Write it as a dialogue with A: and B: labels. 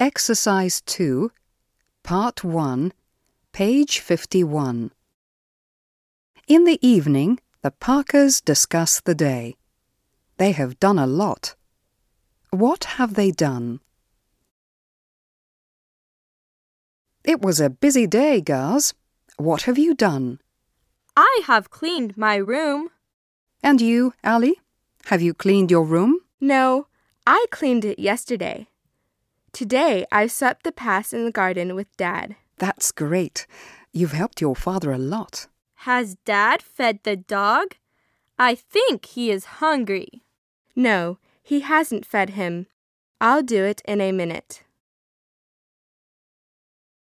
A: Exercise 2, Part 1, page 51. In the evening, the Parkers discuss the day. They have done a lot. What have they done? It was a busy day, girls. What have you done?
B: I have cleaned my room.
A: And you, Allie? Have you cleaned your room?
B: No, I cleaned it yesterday. Today I swept the paths in the garden with Dad.
A: That's great. You've helped your father a lot.
B: Has Dad fed the dog? I think he is hungry. No, he hasn't fed him. I'll do it in a minute.